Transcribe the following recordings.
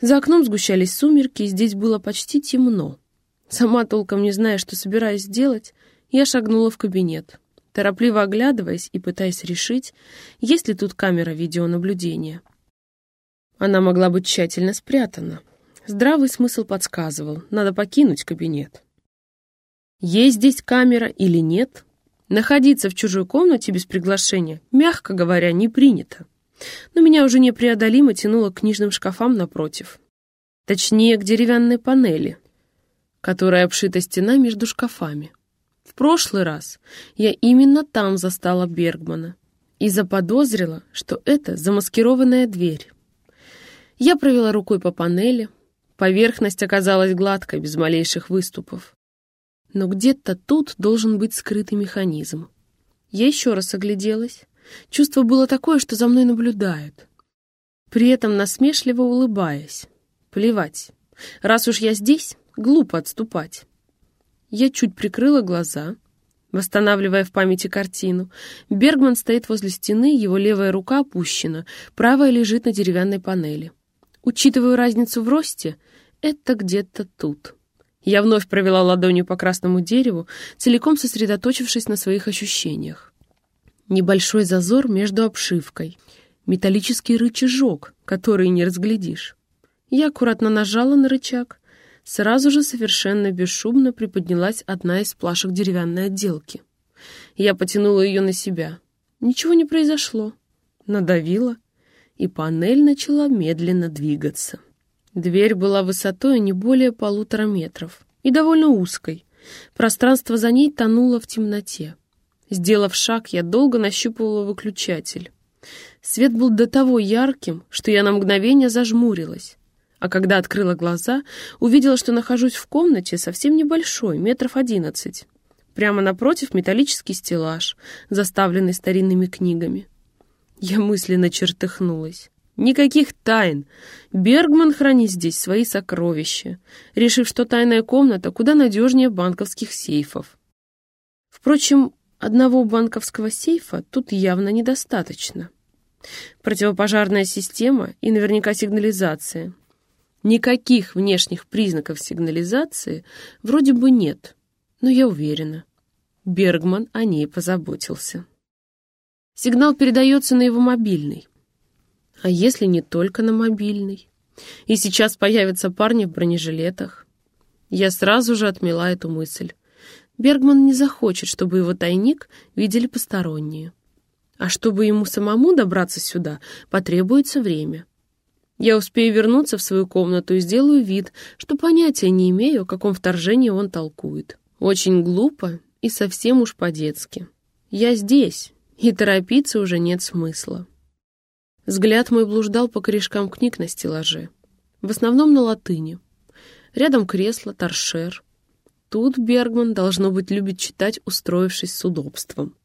За окном сгущались сумерки, и здесь было почти темно. Сама толком не зная, что собираюсь делать, я шагнула в кабинет, торопливо оглядываясь и пытаясь решить, есть ли тут камера видеонаблюдения. Она могла быть тщательно спрятана. Здравый смысл подсказывал, надо покинуть кабинет. Есть здесь камера или нет, находиться в чужой комнате без приглашения, мягко говоря, не принято но меня уже непреодолимо тянуло к книжным шкафам напротив. Точнее, к деревянной панели, которая обшита стена между шкафами. В прошлый раз я именно там застала Бергмана и заподозрила, что это замаскированная дверь. Я провела рукой по панели, поверхность оказалась гладкой, без малейших выступов. Но где-то тут должен быть скрытый механизм. Я еще раз огляделась Чувство было такое, что за мной наблюдают. При этом насмешливо улыбаясь. Плевать. Раз уж я здесь, глупо отступать. Я чуть прикрыла глаза, восстанавливая в памяти картину. Бергман стоит возле стены, его левая рука опущена, правая лежит на деревянной панели. Учитывая разницу в росте, это где-то тут. Я вновь провела ладонью по красному дереву, целиком сосредоточившись на своих ощущениях. Небольшой зазор между обшивкой. Металлический рычажок, который не разглядишь. Я аккуратно нажала на рычаг. Сразу же совершенно бесшумно приподнялась одна из плашек деревянной отделки. Я потянула ее на себя. Ничего не произошло. Надавила, и панель начала медленно двигаться. Дверь была высотой не более полутора метров и довольно узкой. Пространство за ней тонуло в темноте. Сделав шаг, я долго нащупывала выключатель. Свет был до того ярким, что я на мгновение зажмурилась. А когда открыла глаза, увидела, что нахожусь в комнате совсем небольшой, метров одиннадцать. Прямо напротив металлический стеллаж, заставленный старинными книгами. Я мысленно чертыхнулась. Никаких тайн. Бергман хранит здесь свои сокровища, решив, что тайная комната куда надежнее банковских сейфов. Впрочем, Одного банковского сейфа тут явно недостаточно. Противопожарная система и наверняка сигнализация. Никаких внешних признаков сигнализации вроде бы нет, но я уверена. Бергман о ней позаботился. Сигнал передается на его мобильный. А если не только на мобильный? И сейчас появятся парни в бронежилетах. Я сразу же отмела эту мысль. Бергман не захочет, чтобы его тайник видели посторонние. А чтобы ему самому добраться сюда, потребуется время. Я успею вернуться в свою комнату и сделаю вид, что понятия не имею, о каком вторжении он толкует. Очень глупо и совсем уж по-детски. Я здесь, и торопиться уже нет смысла. Взгляд мой блуждал по корешкам книг на стеллаже. В основном на латыни. Рядом кресло, торшер — Тут Бергман, должно быть, любит читать, устроившись с удобством.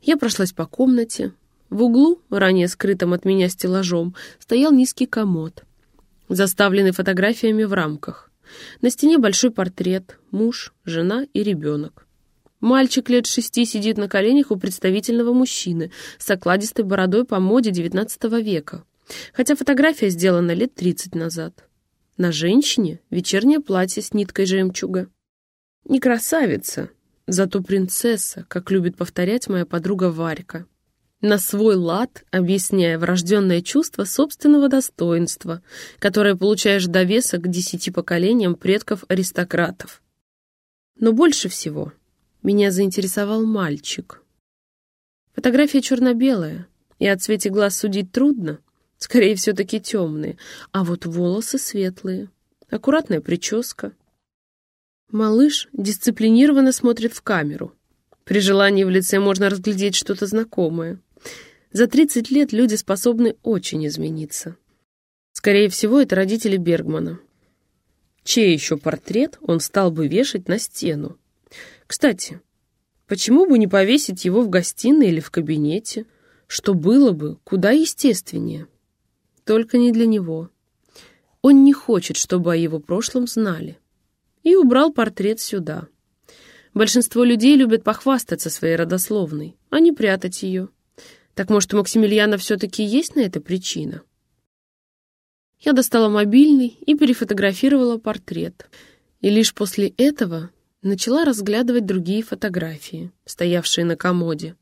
Я прошлась по комнате. В углу, ранее скрытом от меня стеллажом, стоял низкий комод, заставленный фотографиями в рамках. На стене большой портрет, муж, жена и ребенок. Мальчик лет шести сидит на коленях у представительного мужчины с окладистой бородой по моде XIX века, хотя фотография сделана лет тридцать назад. На женщине вечернее платье с ниткой жемчуга. Не красавица, зато принцесса, как любит повторять моя подруга Варька. На свой лад, объясняя врожденное чувство собственного достоинства, которое получаешь довесок к десяти поколениям предков-аристократов. Но больше всего меня заинтересовал мальчик. Фотография черно-белая, и о цвете глаз судить трудно, скорее все-таки темные, а вот волосы светлые, аккуратная прическа — Малыш дисциплинированно смотрит в камеру. При желании в лице можно разглядеть что-то знакомое. За 30 лет люди способны очень измениться. Скорее всего, это родители Бергмана. Чей еще портрет он стал бы вешать на стену? Кстати, почему бы не повесить его в гостиной или в кабинете, что было бы куда естественнее? Только не для него. Он не хочет, чтобы о его прошлом знали и убрал портрет сюда. Большинство людей любят похвастаться своей родословной, а не прятать ее. Так может, у Максимилиана все-таки есть на это причина? Я достала мобильный и перефотографировала портрет. И лишь после этого начала разглядывать другие фотографии, стоявшие на комоде.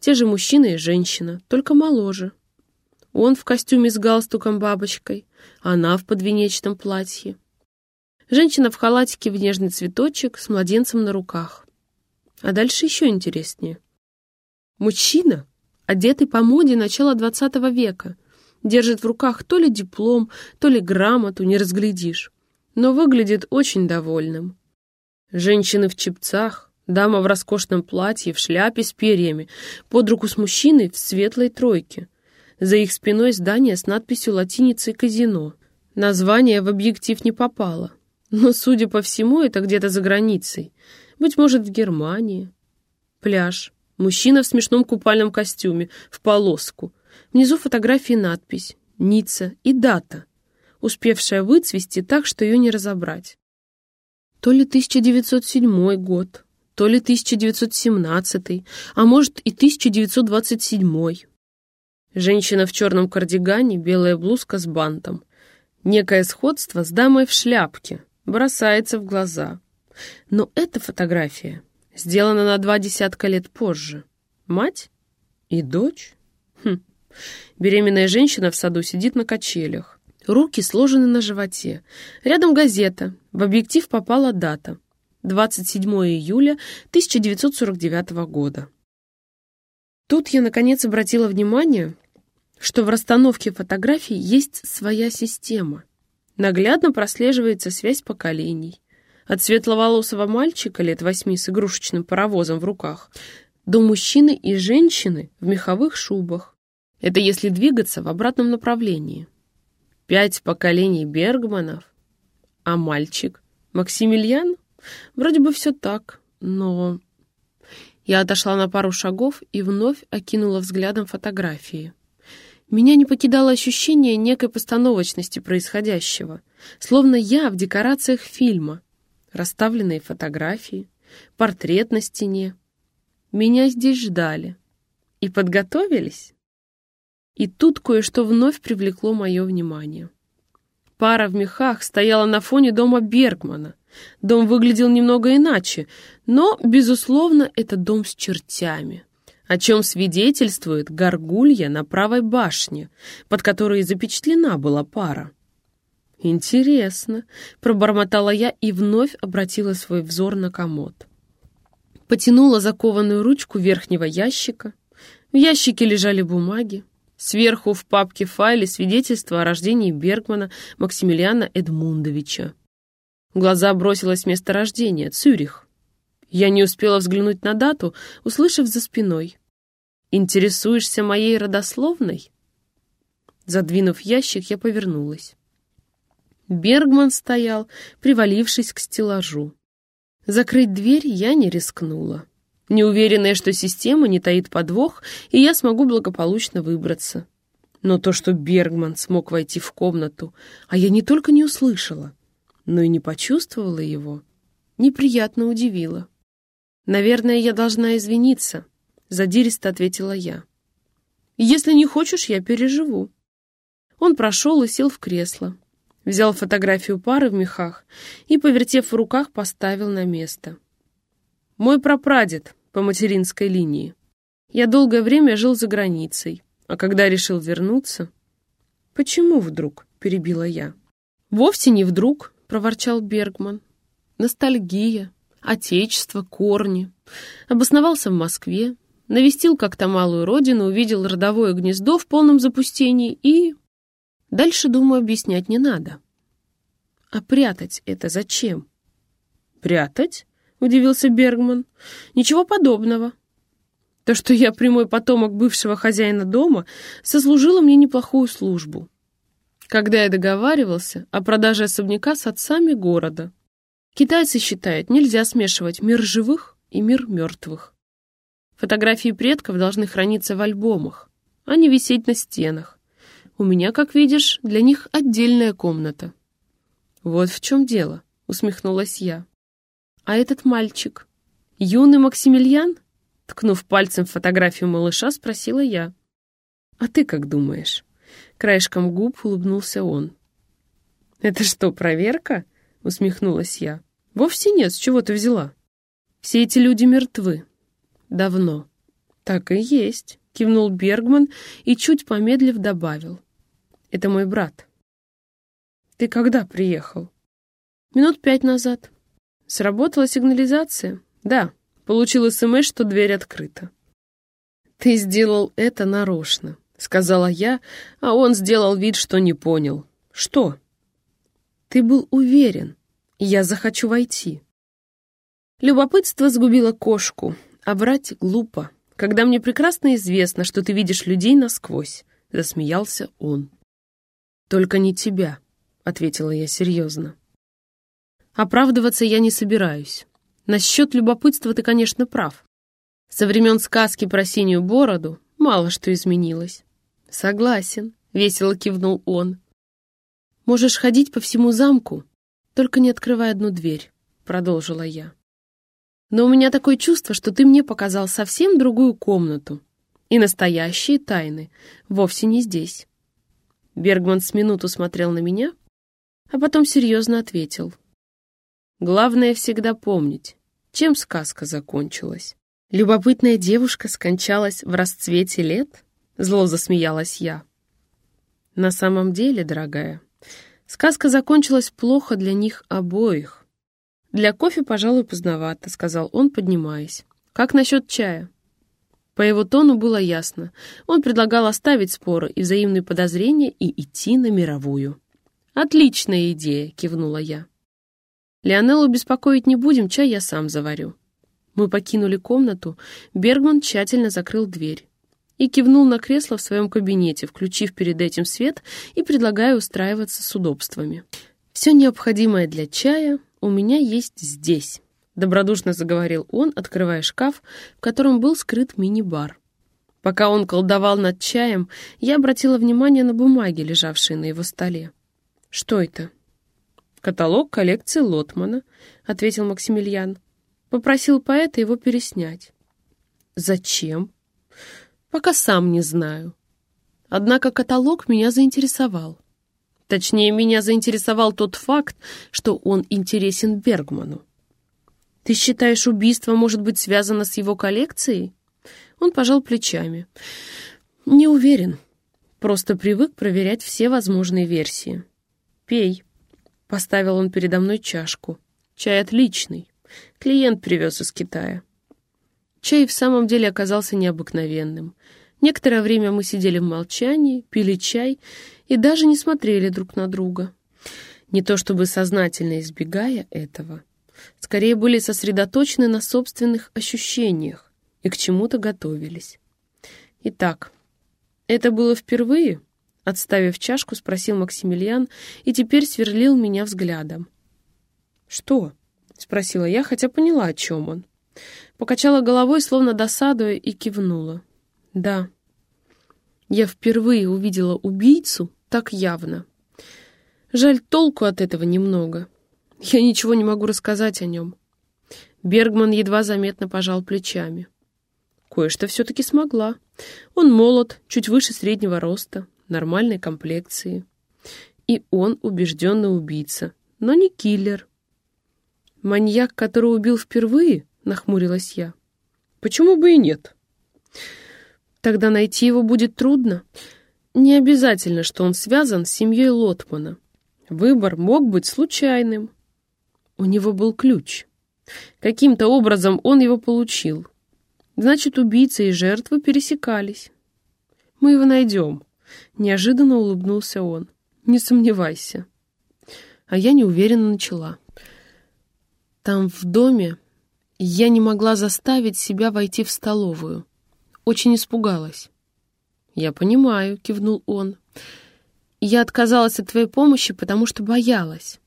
Те же мужчина и женщина, только моложе. Он в костюме с галстуком-бабочкой, она в подвенечном платье. Женщина в халатике в нежный цветочек с младенцем на руках. А дальше еще интереснее. Мужчина, одетый по моде начала XX века, держит в руках то ли диплом, то ли грамоту, не разглядишь, но выглядит очень довольным. Женщины в чепцах, дама в роскошном платье, в шляпе с перьями, под руку с мужчиной в светлой тройке. За их спиной здание с надписью латиницей «Казино». Название в объектив не попало. Но, судя по всему, это где-то за границей. Быть может, в Германии. Пляж. Мужчина в смешном купальном костюме, в полоску. Внизу фотографии надпись «Ницца» и дата, успевшая выцвести так, что ее не разобрать. То ли 1907 год, то ли 1917, а может и 1927. Женщина в черном кардигане, белая блузка с бантом. Некое сходство с дамой в шляпке, бросается в глаза. Но эта фотография сделана на два десятка лет позже. Мать и дочь? Хм. Беременная женщина в саду сидит на качелях. Руки сложены на животе. Рядом газета. В объектив попала дата. 27 июля 1949 года. Тут я, наконец, обратила внимание, что в расстановке фотографий есть своя система. Наглядно прослеживается связь поколений. От светловолосого мальчика лет восьми с игрушечным паровозом в руках до мужчины и женщины в меховых шубах. Это если двигаться в обратном направлении. Пять поколений Бергманов. А мальчик? Максимилиан? Вроде бы все так, но... Я отошла на пару шагов и вновь окинула взглядом фотографии. Меня не покидало ощущение некой постановочности происходящего, словно я в декорациях фильма. Расставленные фотографии, портрет на стене. Меня здесь ждали и подготовились. И тут кое-что вновь привлекло мое внимание. Пара в мехах стояла на фоне дома Бергмана. Дом выглядел немного иначе, но, безусловно, это дом с чертями о чем свидетельствует горгулья на правой башне, под которой запечатлена была пара. «Интересно», — пробормотала я и вновь обратила свой взор на комод. Потянула закованную ручку верхнего ящика. В ящике лежали бумаги. Сверху в папке файле свидетельство о рождении Бергмана Максимилиана Эдмундовича. глаза бросилось место рождения — Цюрих. Я не успела взглянуть на дату, услышав за спиной. «Интересуешься моей родословной?» Задвинув ящик, я повернулась. Бергман стоял, привалившись к стеллажу. Закрыть дверь я не рискнула, неуверенная, что система не таит подвох, и я смогу благополучно выбраться. Но то, что Бергман смог войти в комнату, а я не только не услышала, но и не почувствовала его, неприятно удивило. «Наверное, я должна извиниться», — задиристо ответила я. «Если не хочешь, я переживу». Он прошел и сел в кресло, взял фотографию пары в мехах и, повертев в руках, поставил на место. «Мой прапрадед по материнской линии. Я долгое время жил за границей, а когда решил вернуться...» «Почему вдруг?» — перебила я. «Вовсе не вдруг», — проворчал Бергман. «Ностальгия, отечество, корни. Обосновался в Москве, навестил как-то малую родину, увидел родовое гнездо в полном запустении и... Дальше, думаю, объяснять не надо. А прятать это зачем? Прятать? Удивился Бергман. Ничего подобного. То, что я прямой потомок бывшего хозяина дома, сослужило мне неплохую службу. Когда я договаривался о продаже особняка с отцами города, Китайцы считают, нельзя смешивать мир живых и мир мертвых. Фотографии предков должны храниться в альбомах, а не висеть на стенах. У меня, как видишь, для них отдельная комната. Вот в чем дело, усмехнулась я. А этот мальчик? Юный Максимилиан? Ткнув пальцем в фотографию малыша, спросила я. А ты как думаешь? Краешком губ улыбнулся он. «Это что, проверка?» — усмехнулась я. «Вовсе нет, с чего ты взяла?» «Все эти люди мертвы. Давно». «Так и есть», — кивнул Бергман и, чуть помедлив, добавил. «Это мой брат». «Ты когда приехал?» «Минут пять назад». «Сработала сигнализация?» «Да, получил СМС, что дверь открыта». «Ты сделал это нарочно», — сказала я, а он сделал вид, что не понял. «Что?» «Ты был уверен, я захочу войти». Любопытство сгубило кошку, а врать глупо когда мне прекрасно известно, что ты видишь людей насквозь», — засмеялся он. «Только не тебя», — ответила я серьезно. «Оправдываться я не собираюсь. Насчет любопытства ты, конечно, прав. Со времен сказки про синюю бороду мало что изменилось». «Согласен», — весело кивнул он. «Можешь ходить по всему замку, только не открывай одну дверь», — продолжила я. Но у меня такое чувство, что ты мне показал совсем другую комнату. И настоящие тайны вовсе не здесь. Бергман с минуту смотрел на меня, а потом серьезно ответил. Главное всегда помнить, чем сказка закончилась. Любопытная девушка скончалась в расцвете лет? Зло засмеялась я. На самом деле, дорогая, сказка закончилась плохо для них обоих. «Для кофе, пожалуй, поздновато», — сказал он, поднимаясь. «Как насчет чая?» По его тону было ясно. Он предлагал оставить споры и взаимные подозрения и идти на мировую. «Отличная идея!» — кивнула я. «Леонеллу беспокоить не будем, чай я сам заварю». Мы покинули комнату, Бергман тщательно закрыл дверь и кивнул на кресло в своем кабинете, включив перед этим свет и предлагая устраиваться с удобствами. Все необходимое для чая у меня есть здесь», — добродушно заговорил он, открывая шкаф, в котором был скрыт мини-бар. Пока он колдовал над чаем, я обратила внимание на бумаги, лежавшие на его столе. «Что это?» «Каталог коллекции Лотмана», — ответил Максимилиан. Попросил поэта его переснять. «Зачем?» «Пока сам не знаю. Однако каталог меня заинтересовал. Точнее, меня заинтересовал тот факт, что он интересен Бергману. «Ты считаешь, убийство может быть связано с его коллекцией?» Он пожал плечами. «Не уверен. Просто привык проверять все возможные версии. Пей». Поставил он передо мной чашку. «Чай отличный. Клиент привез из Китая». Чай в самом деле оказался необыкновенным. Некоторое время мы сидели в молчании, пили чай и даже не смотрели друг на друга. Не то чтобы сознательно избегая этого, скорее были сосредоточены на собственных ощущениях и к чему-то готовились. Итак, это было впервые? Отставив чашку, спросил Максимилиан и теперь сверлил меня взглядом. «Что?» — спросила я, хотя поняла, о чем он. Покачала головой, словно досадуя, и кивнула. «Да, я впервые увидела убийцу так явно. Жаль, толку от этого немного. Я ничего не могу рассказать о нем. Бергман едва заметно пожал плечами. Кое-что все-таки смогла. Он молод, чуть выше среднего роста, нормальной комплекции. И он убежденный убийца, но не киллер. «Маньяк, который убил впервые?» — нахмурилась я. «Почему бы и нет?» «Тогда найти его будет трудно. Не обязательно, что он связан с семьей Лотмана. Выбор мог быть случайным. У него был ключ. Каким-то образом он его получил. Значит, убийца и жертвы пересекались. Мы его найдем. Неожиданно улыбнулся он. Не сомневайся. А я неуверенно начала. Там, в доме, я не могла заставить себя войти в столовую. Очень испугалась. «Я понимаю», — кивнул он. «Я отказалась от твоей помощи, потому что боялась.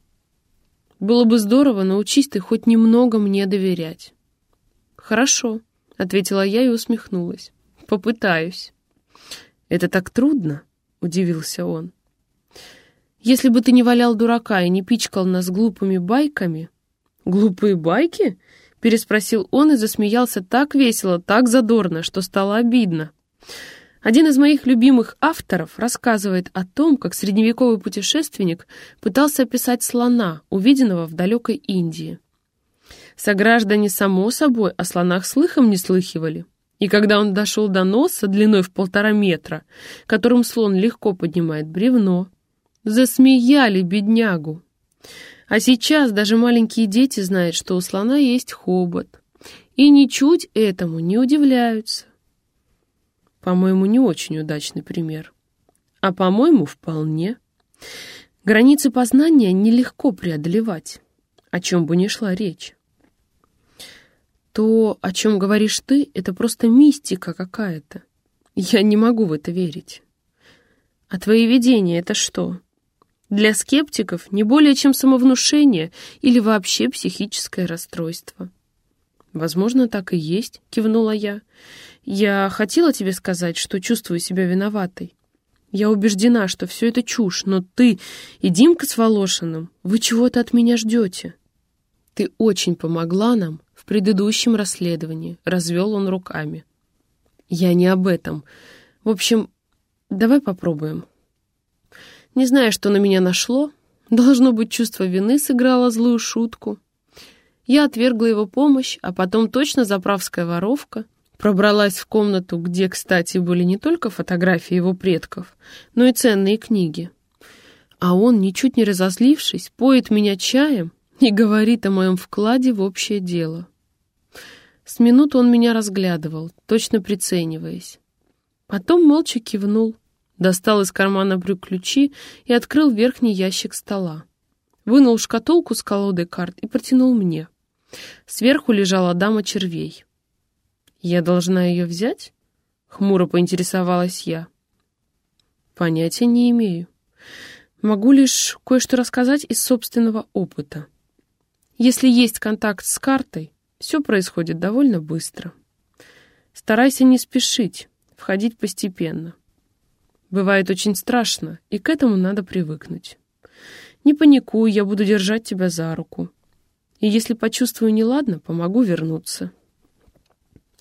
Было бы здорово, научись ты хоть немного мне доверять». «Хорошо», — ответила я и усмехнулась. «Попытаюсь». «Это так трудно?» — удивился он. «Если бы ты не валял дурака и не пичкал нас глупыми байками...» «Глупые байки?» — переспросил он и засмеялся так весело, так задорно, что стало обидно. Один из моих любимых авторов рассказывает о том, как средневековый путешественник пытался описать слона, увиденного в далекой Индии. Сограждане, само собой, о слонах слыхом не слыхивали. И когда он дошел до носа длиной в полтора метра, которым слон легко поднимает бревно, засмеяли беднягу. А сейчас даже маленькие дети знают, что у слона есть хобот. И ничуть этому не удивляются. По-моему, не очень удачный пример. А по-моему, вполне. Границы познания нелегко преодолевать, о чем бы ни шла речь. То, о чем говоришь ты, это просто мистика какая-то. Я не могу в это верить. А твои видения — это что? Для скептиков не более чем самовнушение или вообще психическое расстройство. «Возможно, так и есть», — кивнула я. «Я хотела тебе сказать, что чувствую себя виноватой. Я убеждена, что все это чушь, но ты и Димка с Волошиным, вы чего-то от меня ждете. Ты очень помогла нам в предыдущем расследовании», — развел он руками. «Я не об этом. В общем, давай попробуем». Не знаю, что на меня нашло. Должно быть, чувство вины сыграло злую шутку. Я отвергла его помощь, а потом точно заправская воровка пробралась в комнату, где, кстати, были не только фотографии его предков, но и ценные книги. А он, ничуть не разозлившись, поет меня чаем и говорит о моем вкладе в общее дело. С минуту он меня разглядывал, точно прицениваясь. Потом молча кивнул, достал из кармана брюк ключи и открыл верхний ящик стола. Вынул шкатулку с колодой карт и протянул мне. Сверху лежала дама червей. «Я должна ее взять?» — хмуро поинтересовалась я. «Понятия не имею. Могу лишь кое-что рассказать из собственного опыта. Если есть контакт с картой, все происходит довольно быстро. Старайся не спешить, входить постепенно. Бывает очень страшно, и к этому надо привыкнуть. Не паникуй, я буду держать тебя за руку. И если почувствую неладно, помогу вернуться.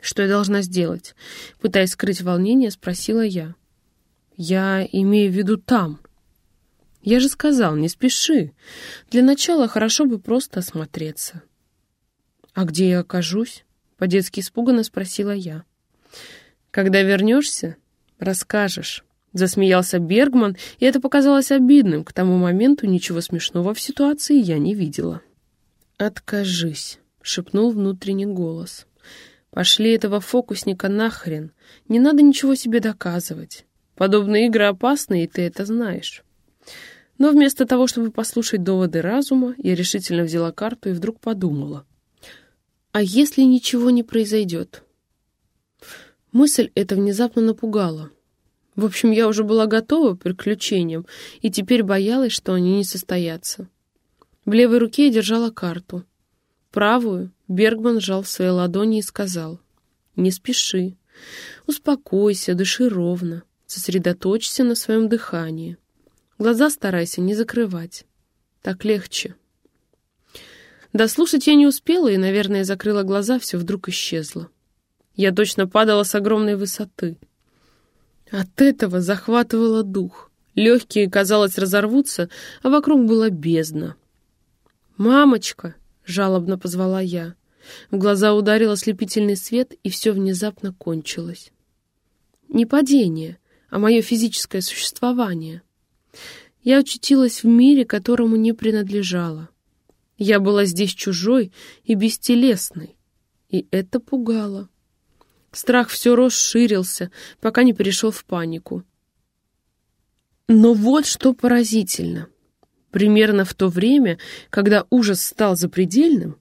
Что я должна сделать? Пытаясь скрыть волнение, спросила я. Я имею в виду там. Я же сказал, не спеши. Для начала хорошо бы просто осмотреться. А где я окажусь? По-детски испуганно спросила я. Когда вернешься, расскажешь. Засмеялся Бергман, и это показалось обидным. К тому моменту ничего смешного в ситуации я не видела. «Откажись», — шепнул внутренний голос. «Пошли этого фокусника нахрен. Не надо ничего себе доказывать. Подобные игры опасны, и ты это знаешь». Но вместо того, чтобы послушать доводы разума, я решительно взяла карту и вдруг подумала. «А если ничего не произойдет?» Мысль эта внезапно напугала. В общем, я уже была готова к приключениям и теперь боялась, что они не состоятся. В левой руке я держала карту. Правую Бергман сжал в своей ладони и сказал, «Не спеши, успокойся, дыши ровно, сосредоточься на своем дыхании. Глаза старайся не закрывать. Так легче». Дослушать я не успела и, наверное, закрыла глаза, все вдруг исчезло. Я точно падала с огромной высоты — от этого захватывало дух. Легкие, казалось, разорвутся, а вокруг была бездна. «Мамочка!» — жалобно позвала я. В глаза ударил ослепительный свет, и все внезапно кончилось. Не падение, а мое физическое существование. Я очутилась в мире, которому не принадлежала. Я была здесь чужой и бестелесной, и это пугало. Страх все расширился, пока не перешел в панику. Но вот что поразительно. Примерно в то время, когда ужас стал запредельным,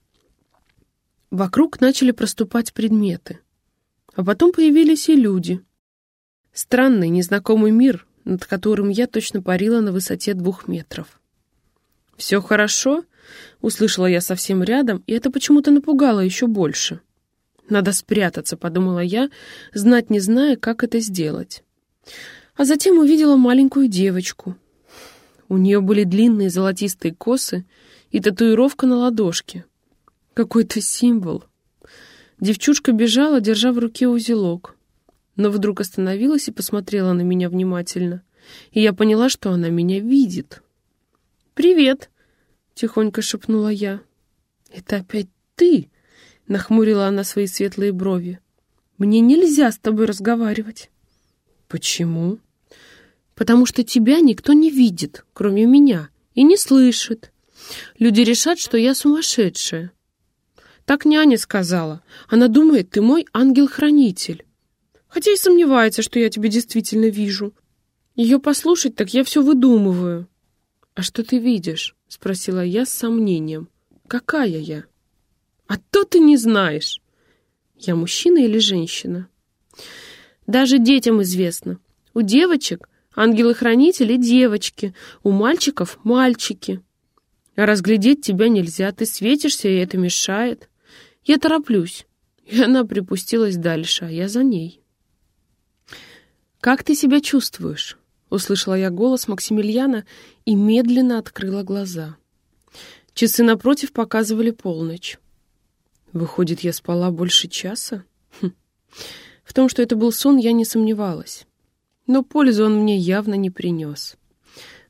вокруг начали проступать предметы. А потом появились и люди. Странный, незнакомый мир, над которым я точно парила на высоте двух метров. «Все хорошо?» — услышала я совсем рядом, и это почему-то напугало еще больше. Надо спрятаться, подумала я, знать не зная, как это сделать. А затем увидела маленькую девочку. У нее были длинные золотистые косы и татуировка на ладошке. Какой-то символ. Девчушка бежала, держа в руке узелок. но вдруг остановилась и посмотрела на меня внимательно. И я поняла, что она меня видит. «Привет!» — тихонько шепнула я. «Это опять ты?» — нахмурила она свои светлые брови. «Мне нельзя с тобой разговаривать». «Почему?» «Потому что тебя никто не видит, кроме меня, и не слышит. Люди решат, что я сумасшедшая». Так няня сказала. Она думает, ты мой ангел-хранитель. Хотя и сомневается, что я тебя действительно вижу. Ее послушать, так я все выдумываю. «А что ты видишь?» — спросила я с сомнением. «Какая я?» «А то ты не знаешь!» «Я мужчина или женщина?» «Даже детям известно. У девочек ангелы-хранители — девочки, у мальчиков — мальчики. А разглядеть тебя нельзя, ты светишься, и это мешает. Я тороплюсь». И она припустилась дальше, а я за ней. «Как ты себя чувствуешь?» — услышала я голос Максимилиана и медленно открыла глаза. Часы напротив показывали полночь. Выходит, я спала больше часа? Хм. В том, что это был сон, я не сомневалась. Но пользу он мне явно не принес.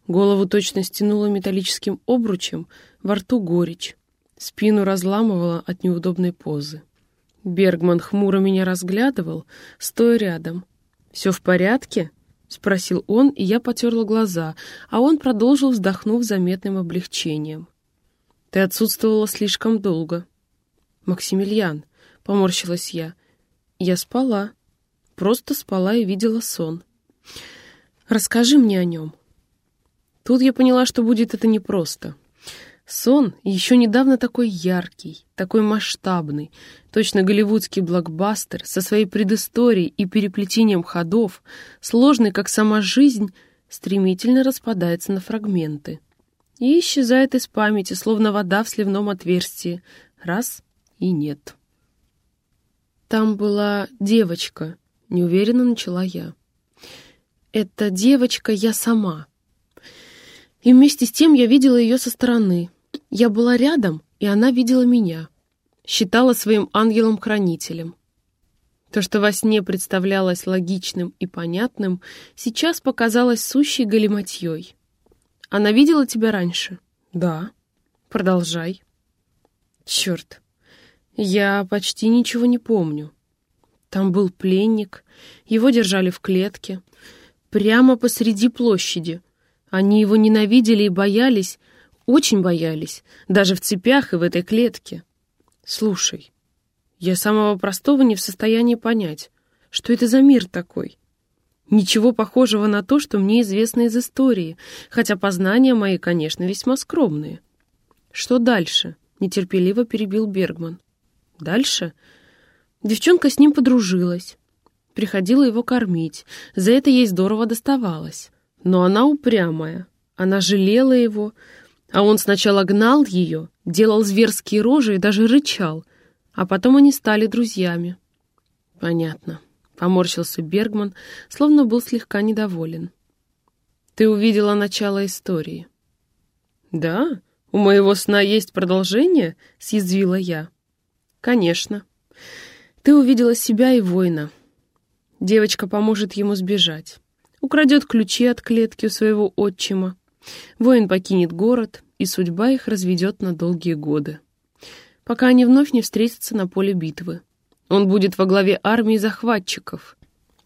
Голову точно стянуло металлическим обручем, во рту горечь. Спину разламывала от неудобной позы. Бергман хмуро меня разглядывал, стоя рядом. «Все в порядке?» — спросил он, и я потерла глаза, а он продолжил, вздохнув заметным облегчением. «Ты отсутствовала слишком долго». «Максимилиан», — поморщилась я, — «я спала. Просто спала и видела сон. Расскажи мне о нем». Тут я поняла, что будет это непросто. Сон еще недавно такой яркий, такой масштабный, точно голливудский блокбастер со своей предысторией и переплетением ходов, сложный, как сама жизнь, стремительно распадается на фрагменты и исчезает из памяти, словно вода в сливном отверстии. Раз — и нет. Там была девочка, неуверенно начала я. Эта девочка я сама. И вместе с тем я видела ее со стороны — я была рядом, и она видела меня. Считала своим ангелом-хранителем. То, что во сне представлялось логичным и понятным, сейчас показалось сущей галиматьей. Она видела тебя раньше? Да. Продолжай. Черт, я почти ничего не помню. Там был пленник, его держали в клетке, прямо посреди площади. Они его ненавидели и боялись, очень боялись, даже в цепях и в этой клетке. Слушай, я самого простого не в состоянии понять, что это за мир такой. Ничего похожего на то, что мне известно из истории, хотя познания мои, конечно, весьма скромные. Что дальше? Нетерпеливо перебил Бергман. Дальше? Девчонка с ним подружилась. Приходила его кормить. За это ей здорово доставалось. Но она упрямая. Она жалела его, а он сначала гнал ее, делал зверские рожи и даже рычал, а потом они стали друзьями. Понятно. Поморщился Бергман, словно был слегка недоволен. Ты увидела начало истории. Да? У моего сна есть продолжение? Съязвила я. Конечно. Ты увидела себя и воина. Девочка поможет ему сбежать. Украдет ключи от клетки у своего отчима, Воин покинет город, и судьба их разведет на долгие годы. Пока они вновь не встретятся на поле битвы. Он будет во главе армии захватчиков,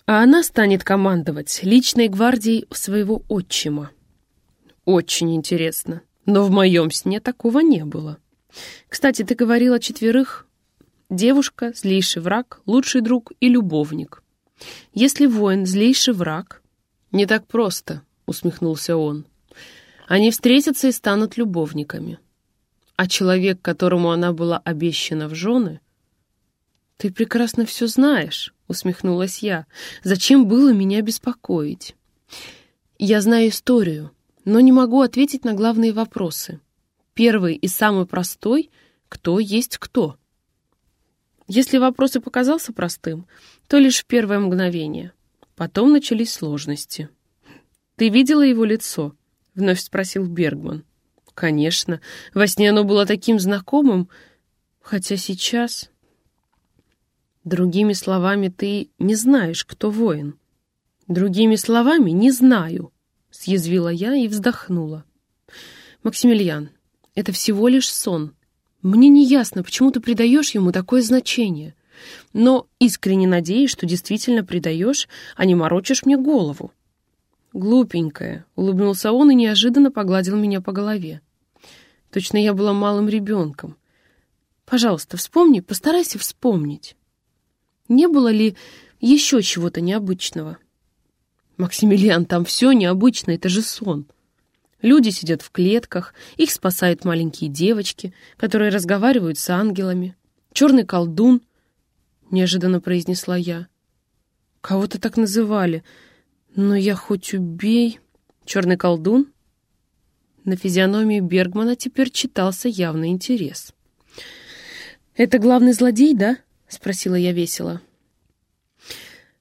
а она станет командовать личной гвардией своего отчима. Очень интересно, но в моем сне такого не было. Кстати, ты говорила четверых. Девушка, злейший враг, лучший друг и любовник. Если воин злейший враг... Не так просто, усмехнулся он. Они встретятся и станут любовниками. А человек, которому она была обещана в жены... «Ты прекрасно все знаешь», — усмехнулась я. «Зачем было меня беспокоить?» «Я знаю историю, но не могу ответить на главные вопросы. Первый и самый простой — кто есть кто?» Если вопрос и показался простым, то лишь в первое мгновение. Потом начались сложности. «Ты видела его лицо?» — вновь спросил Бергман. «Конечно. Во сне оно было таким знакомым, хотя сейчас...» Другими словами, ты не знаешь, кто воин. Другими словами, не знаю, съязвила я и вздохнула. Максимилиан, это всего лишь сон. Мне не ясно, почему ты придаешь ему такое значение. Но искренне надеюсь, что действительно придаешь, а не морочишь мне голову. Глупенькая, улыбнулся он и неожиданно погладил меня по голове. Точно я была малым ребенком. Пожалуйста, вспомни, постарайся вспомнить. Не было ли еще чего-то необычного? Максимилиан, там все необычно, это же сон. Люди сидят в клетках, их спасают маленькие девочки, которые разговаривают с ангелами. Черный колдун, неожиданно произнесла я. Кого-то так называли, но я хоть убей. Черный колдун? На физиономии Бергмана теперь читался явный интерес. «Это главный злодей, да?» — спросила я весело.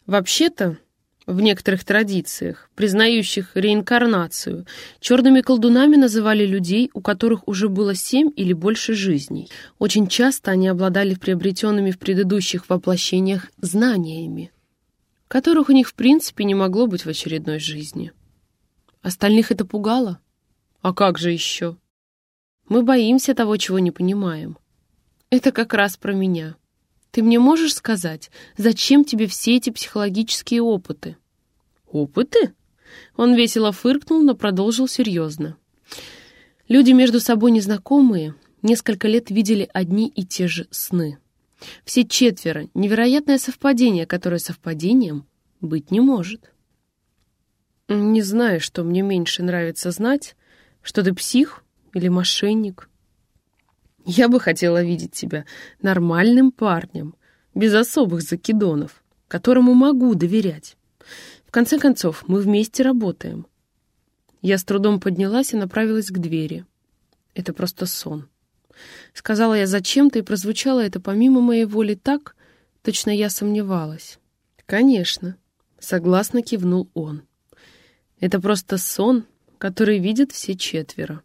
«Вообще-то, в некоторых традициях, признающих реинкарнацию, черными колдунами называли людей, у которых уже было семь или больше жизней. Очень часто они обладали приобретенными в предыдущих воплощениях знаниями, которых у них в принципе не могло быть в очередной жизни. Остальных это пугало? А как же еще? Мы боимся того, чего не понимаем. Это как раз про меня. Ты мне можешь сказать, зачем тебе все эти психологические опыты? Опыты? Он весело фыркнул, но продолжил серьезно. Люди между собой незнакомые несколько лет видели одни и те же сны. Все четверо — невероятное совпадение, которое совпадением быть не может. Не знаю, что мне меньше нравится знать, что ты псих или мошенник. Я бы хотела видеть тебя нормальным парнем, без особых закидонов, которому могу доверять. В конце концов, мы вместе работаем. Я с трудом поднялась и направилась к двери. Это просто сон. Сказала я зачем-то, и прозвучало это помимо моей воли так, точно я сомневалась. «Конечно», — согласно кивнул он. «Это просто сон, который видят все четверо».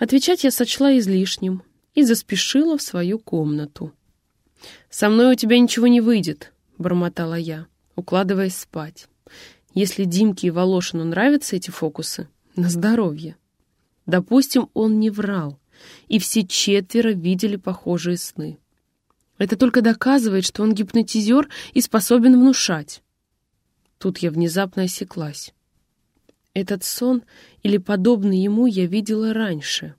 Отвечать я сочла излишним и заспешила в свою комнату. «Со мной у тебя ничего не выйдет», — бормотала я, укладываясь спать. «Если Димке и Волошину нравятся эти фокусы, на здоровье». Допустим, он не врал, и все четверо видели похожие сны. Это только доказывает, что он гипнотизер и способен внушать. Тут я внезапно осеклась. Этот сон или подобный ему я видела раньше.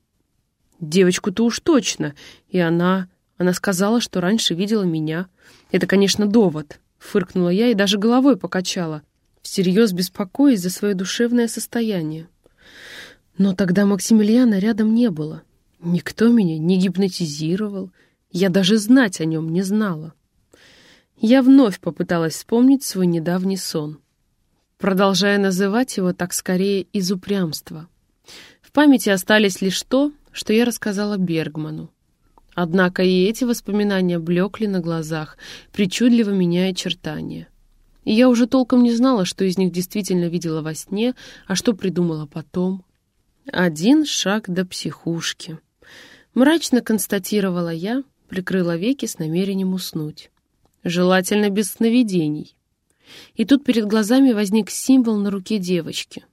Девочку-то уж точно, и она... Она сказала, что раньше видела меня. Это, конечно, довод. Фыркнула я и даже головой покачала, всерьез беспокоясь за свое душевное состояние. Но тогда Максимилиана рядом не было. Никто меня не гипнотизировал. Я даже знать о нем не знала. Я вновь попыталась вспомнить свой недавний сон продолжая называть его так скорее из упрямства. В памяти остались лишь то, что я рассказала Бергману. Однако и эти воспоминания блекли на глазах, причудливо меняя очертания. И я уже толком не знала, что из них действительно видела во сне, а что придумала потом. Один шаг до психушки. Мрачно констатировала я, прикрыла веки с намерением уснуть. Желательно без сновидений. И тут перед глазами возник символ на руке девочки.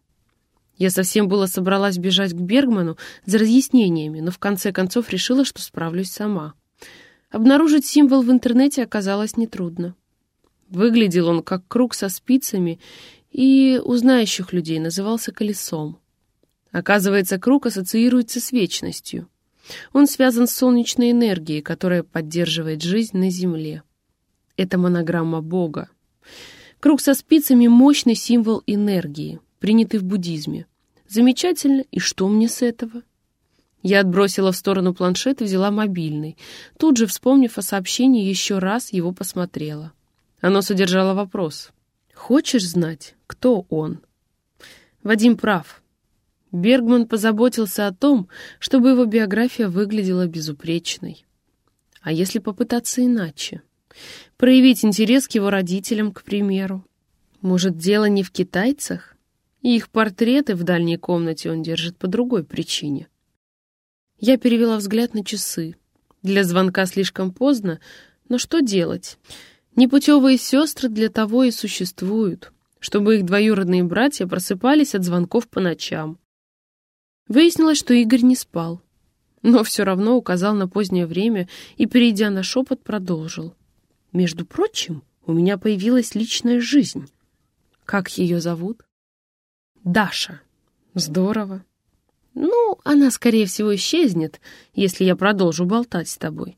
Я совсем было собралась бежать к Бергману за разъяснениями, но в конце концов решила, что справлюсь сама. Обнаружить символ в интернете оказалось нетрудно. Выглядел он как круг со спицами и у знающих людей назывался колесом. Оказывается, круг ассоциируется с вечностью. Он связан с солнечной энергией, которая поддерживает жизнь на Земле. Это монограмма Бога. Круг со спицами — мощный символ энергии, принятый в буддизме. Замечательно, и что мне с этого? Я отбросила в сторону планшет и взяла мобильный. Тут же, вспомнив о сообщении, еще раз его посмотрела. Оно содержало вопрос. «Хочешь знать, кто он?» Вадим прав. Бергман позаботился о том, чтобы его биография выглядела безупречной. А если попытаться иначе? Проявить интерес к его родителям, к примеру. Может, дело не в китайцах? Их портреты в дальней комнате он держит по другой причине. Я перевела взгляд на часы. Для звонка слишком поздно, Но что делать? Непутевые сестры для того и существуют, чтобы их двоюродные братья просыпались от звонков по ночам. Выяснилось, что Игорь не спал, но все равно указал на позднее время и, перейдя на шепот, продолжил. «Между прочим, у меня появилась личная жизнь. Как ее зовут?» «Даша». «Здорово. Ну, она, скорее всего, исчезнет, если я продолжу болтать с тобой.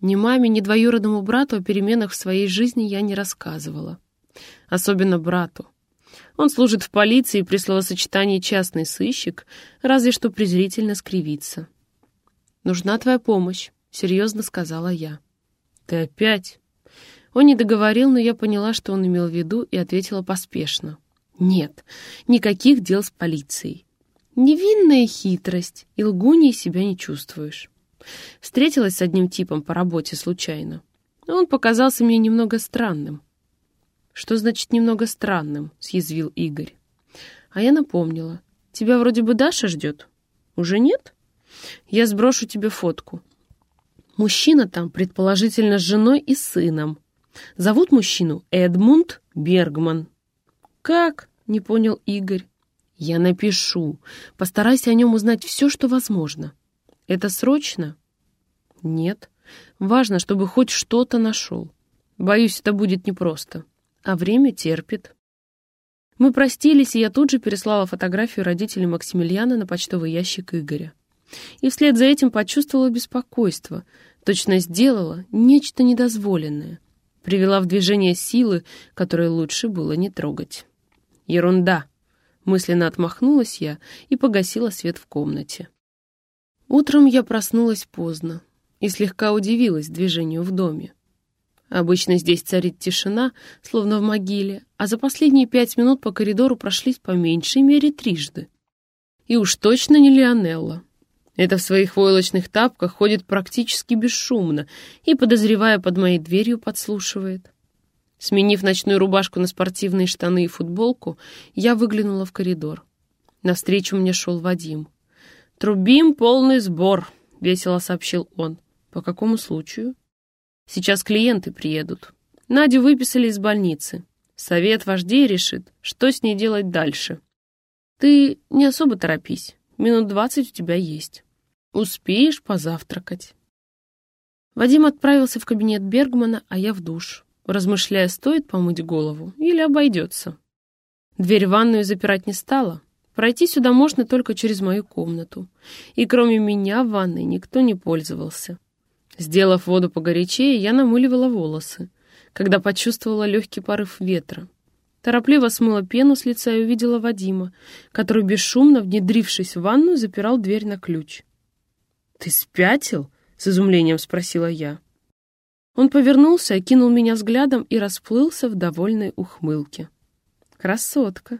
Ни маме, ни двоюродному брату о переменах в своей жизни я не рассказывала. Особенно брату. Он служит в полиции при словосочетании «частный сыщик» разве что презрительно скривится. «Нужна твоя помощь», — серьезно сказала я. «Ты опять?» Он не договорил, но я поняла, что он имел в виду, и ответила поспешно. «Нет, никаких дел с полицией. Невинная хитрость, и лгуней себя не чувствуешь. Встретилась с одним типом по работе случайно. Он показался мне немного странным. «Что значит немного странным?» — съязвил Игорь. А я напомнила. «Тебя вроде бы Даша ждет. Уже нет? Я сброшу тебе фотку. Мужчина там, предположительно, с женой и сыном. Зовут мужчину Эдмунд Бергман». «Как?» — не понял Игорь. «Я напишу. Постарайся о нем узнать все, что возможно. Это срочно?» «Нет. Важно, чтобы хоть что-то нашел. Боюсь, это будет непросто. А время терпит». Мы простились, и я тут же переслала фотографию родителей Максимилиана на почтовый ящик Игоря. И вслед за этим почувствовала беспокойство. Точно сделала нечто недозволенное. Привела в движение силы, которые лучше было не трогать. «Ерунда!» — мысленно отмахнулась я и погасила свет в комнате. Утром я проснулась поздно и слегка удивилась движению в доме. Обычно здесь царит тишина, словно в могиле, а за последние пять минут по коридору прошлись по меньшей мере трижды. И уж точно не Лионелла. Это в своих войлочных тапках ходит практически бесшумно и, подозревая под моей дверью, подслушивает. Сменив ночную рубашку на спортивные штаны и футболку, я выглянула в коридор. Навстречу мне шел Вадим. «Трубим полный сбор», — весело сообщил он. «По какому случаю?» «Сейчас клиенты приедут. Надю выписали из больницы. Совет вождей решит, что с ней делать дальше. Ты не особо торопись. Минут двадцать у тебя есть. Успеешь позавтракать». Вадим отправился в кабинет Бергмана, а я в душ, размышляя, стоит помыть голову или обойдется. Дверь в ванную запирать не стала, Пройти сюда можно только через мою комнату. И кроме меня в ванной никто не пользовался. Сделав воду погорячее, я намыливала волосы, когда почувствовала легкий порыв ветра. Торопливо смыла пену с лица и увидела Вадима, который, бесшумно внедрившись в ванну, запирал дверь на ключ. «Ты спятил?» — с изумлением спросила я. Он повернулся, окинул меня взглядом и расплылся в довольной ухмылке. «Красотка!»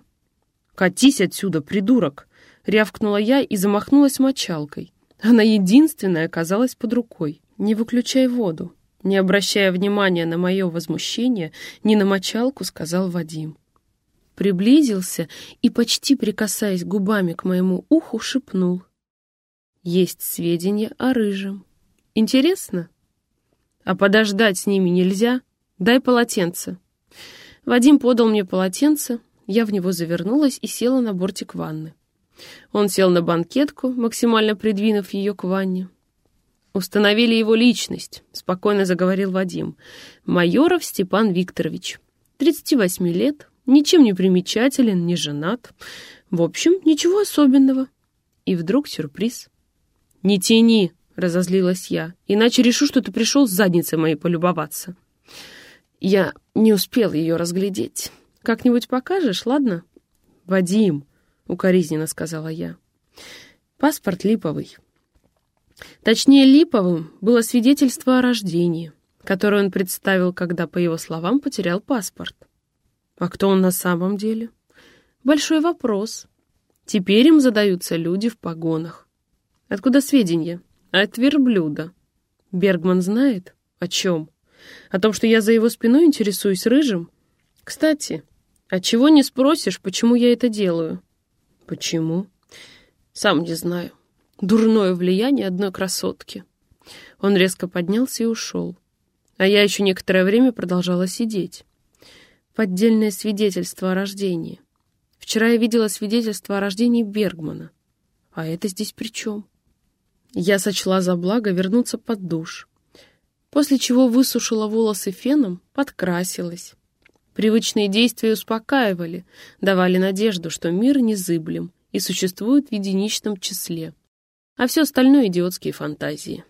«Катись отсюда, придурок!» — рявкнула я и замахнулась мочалкой. Она единственная оказалась под рукой. «Не выключай воду!» Не обращая внимания на мое возмущение, ни на мочалку, сказал Вадим. Приблизился и, почти прикасаясь губами к моему уху, шепнул. «Есть сведения о рыжем. Интересно? А подождать с ними нельзя? Дай полотенце». Вадим подал мне полотенце, я в него завернулась и села на бортик ванны. Он сел на банкетку, максимально придвинув ее к ванне. «Установили его личность», — спокойно заговорил Вадим. «Майоров Степан Викторович. 38 лет, ничем не примечателен, не женат. В общем, ничего особенного». И вдруг сюрприз. «Не тяни», — разозлилась я, «иначе решу, что ты пришел с задницей моей полюбоваться». Я не успел ее разглядеть. Как-нибудь покажешь, ладно?» «Вадим», — укоризненно сказала я. «Паспорт липовый». Точнее, липовым было свидетельство о рождении, которое он представил, когда, по его словам, потерял паспорт. А кто он на самом деле? Большой вопрос. Теперь им задаются люди в погонах. Откуда сведения? От верблюда. Бергман знает? О чем? О том, что я за его спиной интересуюсь рыжим? Кстати, а чего не спросишь, почему я это делаю? Почему? Сам не знаю. Дурное влияние одной красотки. Он резко поднялся и ушел. А я еще некоторое время продолжала сидеть. Поддельное свидетельство о рождении. Вчера я видела свидетельство о рождении Бергмана. А это здесь при чем? Я сочла за благо вернуться под душ. После чего высушила волосы феном, подкрасилась. Привычные действия успокаивали, давали надежду, что мир незыблем и существует в единичном числе. А все остальное — идиотские фантазии.